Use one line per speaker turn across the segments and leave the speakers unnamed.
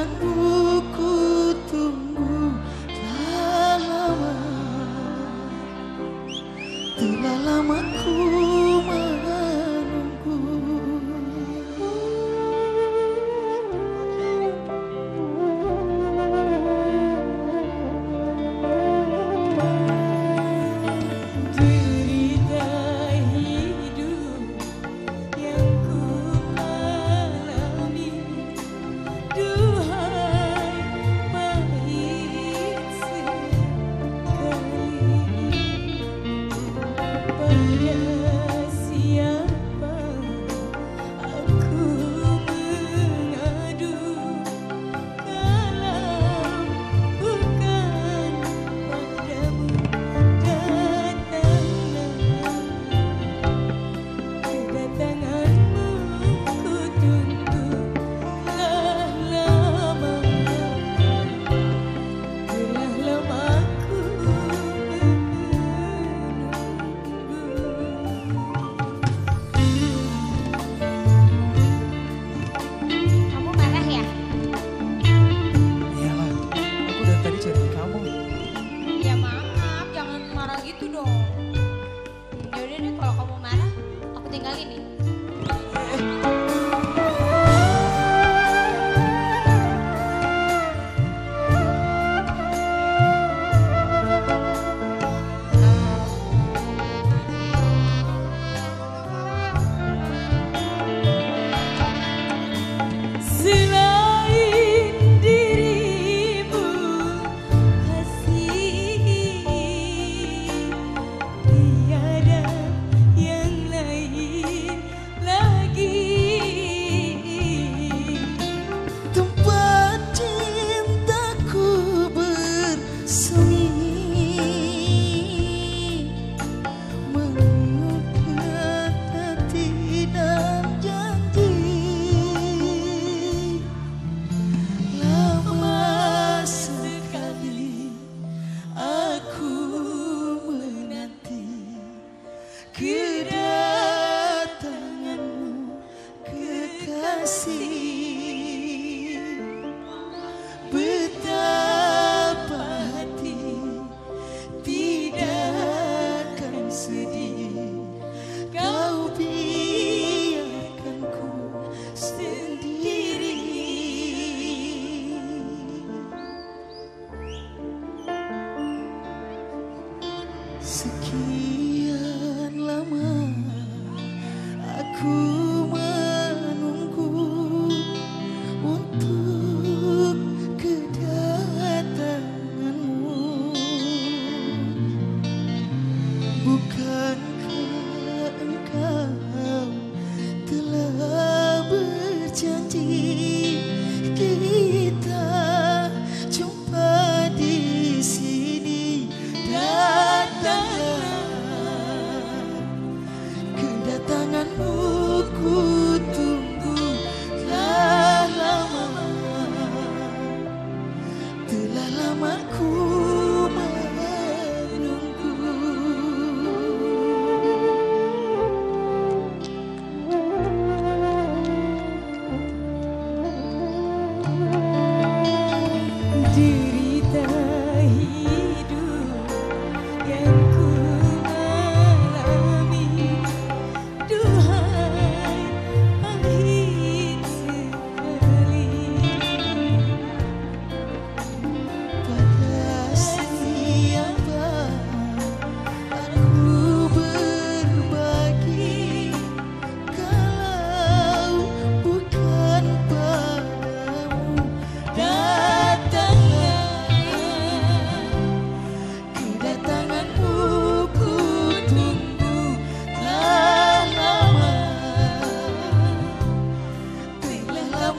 kedatanganmu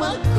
mama.